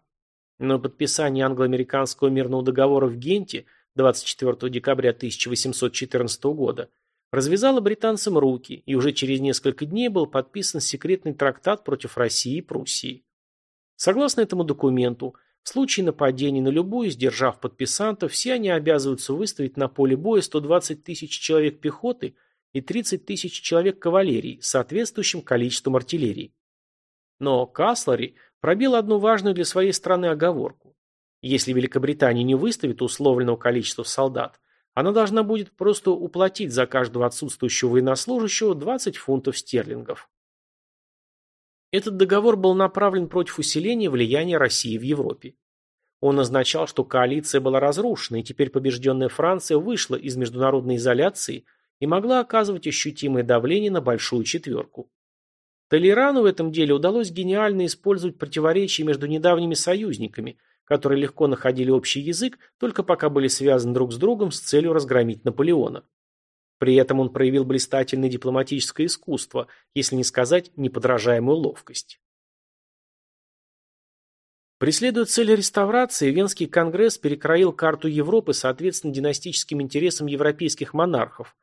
Но подписание англо-американского мирного договора в Генте 24 декабря 1814 года развязало британцам руки, и уже через несколько дней был подписан секретный трактат против России и Пруссии. Согласно этому документу, в случае нападения на любую, сдержав подписантов, все они обязываются выставить на поле боя 120 тысяч человек пехоты – и 30 тысяч человек кавалерии соответствующим количеством артиллерии. Но Каслари пробил одну важную для своей страны оговорку. Если Великобритания не выставит условленного количества солдат, она должна будет просто уплатить за каждого отсутствующего военнослужащего 20 фунтов стерлингов. Этот договор был направлен против усиления влияния России в Европе. Он означал, что коалиция была разрушена, и теперь побежденная Франция вышла из международной изоляции – и могла оказывать ощутимое давление на большую четверку. Толерану в этом деле удалось гениально использовать противоречия между недавними союзниками, которые легко находили общий язык, только пока были связаны друг с другом с целью разгромить Наполеона. При этом он проявил блистательное дипломатическое искусство, если не сказать неподражаемую ловкость. Преследуя цель реставрации, Венский конгресс перекроил карту Европы соответственно династическим интересам европейских монархов,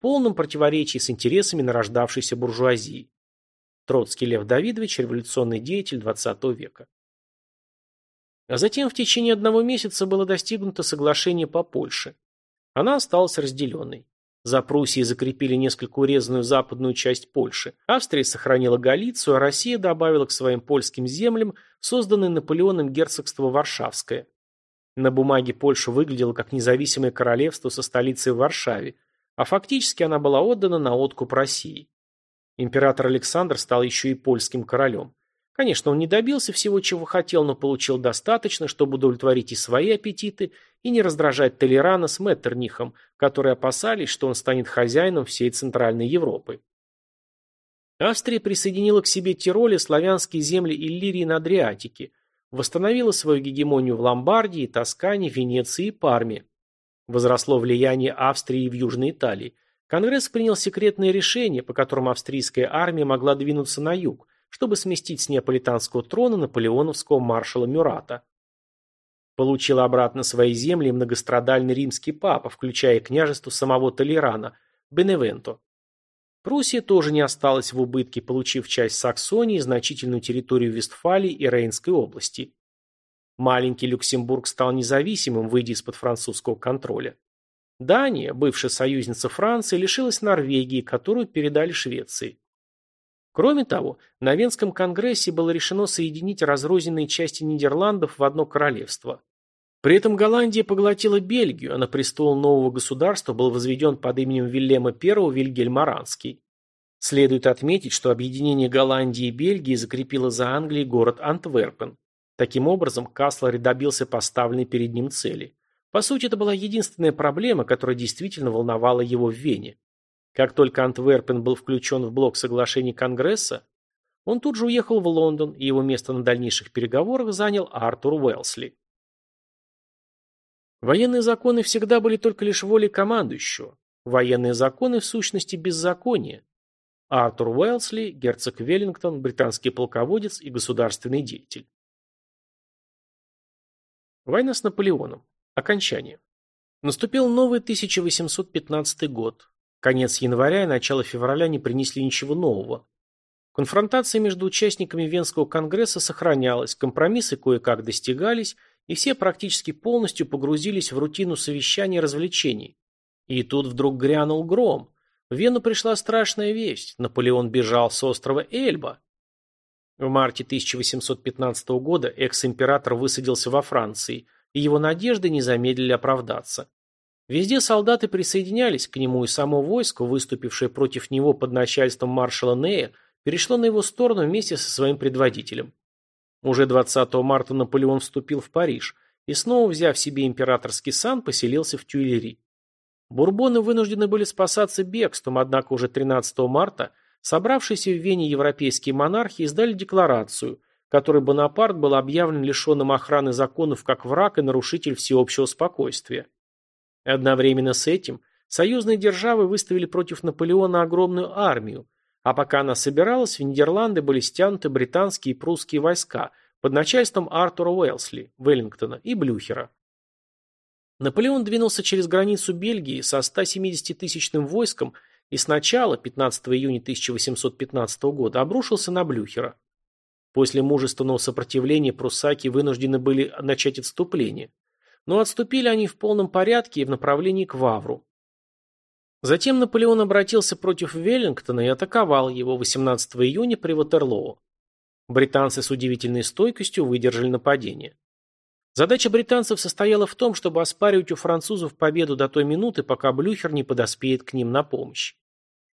полном противоречии с интересами нарождавшейся буржуазии. Троцкий Лев Давидович, революционный деятель XX века. А затем в течение одного месяца было достигнуто соглашение по Польше. Она осталась разделенной. За Пруссией закрепили несколько урезанную западную часть Польши. Австрия сохранила Галицию, а Россия добавила к своим польским землям созданное Наполеоном герцогство Варшавское. На бумаге Польша выглядела как независимое королевство со столицей в Варшаве, а фактически она была отдана на откуп России. Император Александр стал еще и польским королем. Конечно, он не добился всего, чего хотел, но получил достаточно, чтобы удовлетворить и свои аппетиты, и не раздражать Толерана с Меттернихом, которые опасались, что он станет хозяином всей Центральной Европы. Австрия присоединила к себе Тироль и славянские земли Иллирии на Адриатике, восстановила свою гегемонию в Ломбардии, Тоскане, Венеции и Парме. Возросло влияние Австрии в Южной Италии. Конгресс принял секретное решение, по которому австрийская армия могла двинуться на юг, чтобы сместить с неаполитанского трона наполеоновского маршала Мюрата. Получил обратно свои земли многострадальный римский папа, включая княжество самого Толерана, Беневенто. Пруссия тоже не осталась в убытке, получив часть Саксонии, значительную территорию Вестфалии и Рейнской области. Маленький Люксембург стал независимым, выйдя из-под французского контроля. Дания, бывшая союзница Франции, лишилась Норвегии, которую передали Швеции. Кроме того, на Венском конгрессе было решено соединить разрозненные части Нидерландов в одно королевство. При этом Голландия поглотила Бельгию, а на престол нового государства был возведен под именем Вильгельма I Вильгельм Аранский. Следует отметить, что объединение Голландии и Бельгии закрепило за Англией город Антверпен. Таким образом, Каслер добился поставленной перед ним цели. По сути, это была единственная проблема, которая действительно волновала его в Вене. Как только Антверпен был включен в блок соглашений Конгресса, он тут же уехал в Лондон, и его место на дальнейших переговорах занял Артур Уэлсли. Военные законы всегда были только лишь волей командующего. Военные законы в сущности беззаконие. Артур Уэлсли, герцог Веллингтон, британский полководец и государственный деятель. Война с Наполеоном. Окончание. Наступил новый 1815 год. Конец января и начало февраля не принесли ничего нового. Конфронтация между участниками Венского конгресса сохранялась, компромиссы кое-как достигались, и все практически полностью погрузились в рутину совещаний и развлечений. И тут вдруг грянул гром. В Вену пришла страшная весть. Наполеон бежал с острова Эльба. В марте 1815 года экс-император высадился во Франции, и его надежды не замедлили оправдаться. Везде солдаты присоединялись к нему, и само войско, выступившее против него под начальством маршала Нея, перешло на его сторону вместе со своим предводителем. Уже 20 марта Наполеон вступил в Париж и снова, взяв себе императорский сан, поселился в Тюильри. Бурбоны вынуждены были спасаться бегством, однако уже 13 марта Собравшиеся в Вене европейские монархи издали декларацию, которой Бонапарт был объявлен лишенным охраны законов как враг и нарушитель всеобщего спокойствия. Одновременно с этим союзные державы выставили против Наполеона огромную армию, а пока она собиралась, в Нидерланды были стянуты британские и прусские войска под начальством Артура Уэлсли, Веллингтона и Блюхера. Наполеон двинулся через границу Бельгии со 170-тысячным войском и сначала, 15 июня 1815 года, обрушился на Блюхера. После мужественного сопротивления пруссаки вынуждены были начать отступление. Но отступили они в полном порядке и в направлении к Вавру. Затем Наполеон обратился против Веллингтона и атаковал его 18 июня при Ватерлоо. Британцы с удивительной стойкостью выдержали нападение. Задача британцев состояла в том, чтобы оспаривать у французов победу до той минуты, пока Блюхер не подоспеет к ним на помощь.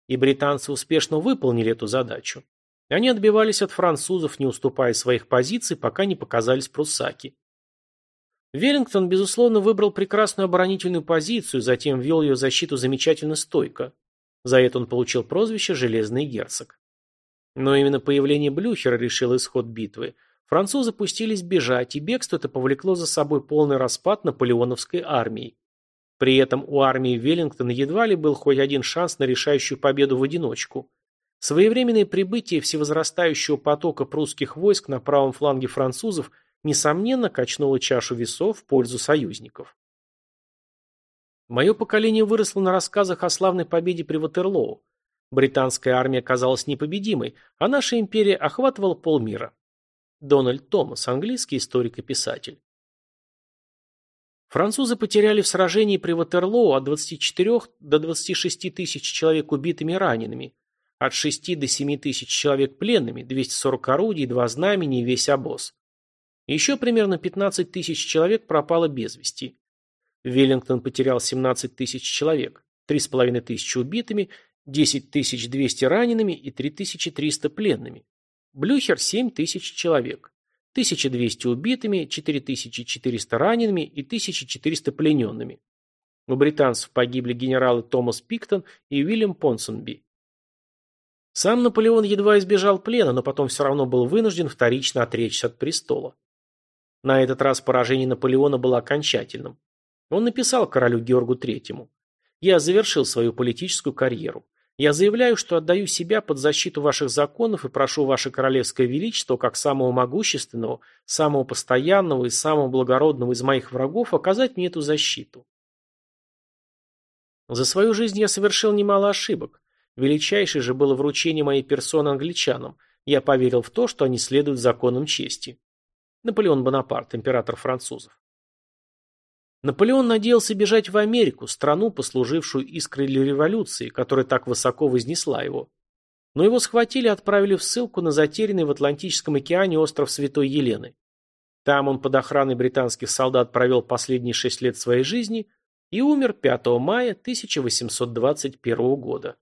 И британцы успешно выполнили эту задачу. Они отбивались от французов, не уступая своих позиций, пока не показались пруссаки. Веллингтон, безусловно, выбрал прекрасную оборонительную позицию, затем вел ее защиту замечательно стойко. За это он получил прозвище «Железный герцог». Но именно появление Блюхера решило исход битвы. Французы пустились бежать, и бегство это повлекло за собой полный распад наполеоновской армии. При этом у армии Веллингтона едва ли был хоть один шанс на решающую победу в одиночку. Своевременное прибытие всевозрастающего потока прусских войск на правом фланге французов несомненно качнуло чашу весов в пользу союзников. Мое поколение выросло на рассказах о славной победе при Ватерлоу. Британская армия казалась непобедимой, а наша империя охватывала полмира. Дональд Томас, английский историк и писатель. Французы потеряли в сражении при Ватерлоу от 24 до 26 тысяч человек убитыми и ранеными, от 6 до 7 тысяч человек пленными, 240 орудий, два знамени и весь обоз. Еще примерно 15 тысяч человек пропало без вести. Веллингтон потерял 17 тысяч человек, 3,5 тысячи убитыми, 10 200 ранеными и 3300 пленными. Блюхер – 7 тысяч человек. 1200 убитыми, 4400 ранеными и 1400 плененными. У британцев погибли генералы Томас Пиктон и Уильям Понсонби. Сам Наполеон едва избежал плена, но потом все равно был вынужден вторично отречься от престола. На этот раз поражение Наполеона было окончательным. Он написал королю Георгу III. «Я завершил свою политическую карьеру. Я заявляю, что отдаю себя под защиту ваших законов и прошу ваше королевское величество, как самого могущественного, самого постоянного и самого благородного из моих врагов, оказать мне эту защиту. За свою жизнь я совершил немало ошибок. Величайшее же было вручение моей персоны англичанам. Я поверил в то, что они следуют законам чести. Наполеон Бонапарт, император французов. Наполеон надеялся бежать в Америку, страну, послужившую искрой революции, которая так высоко вознесла его. Но его схватили и отправили в ссылку на затерянный в Атлантическом океане остров Святой Елены. Там он под охраной британских солдат провел последние шесть лет своей жизни и умер 5 мая 1821 года.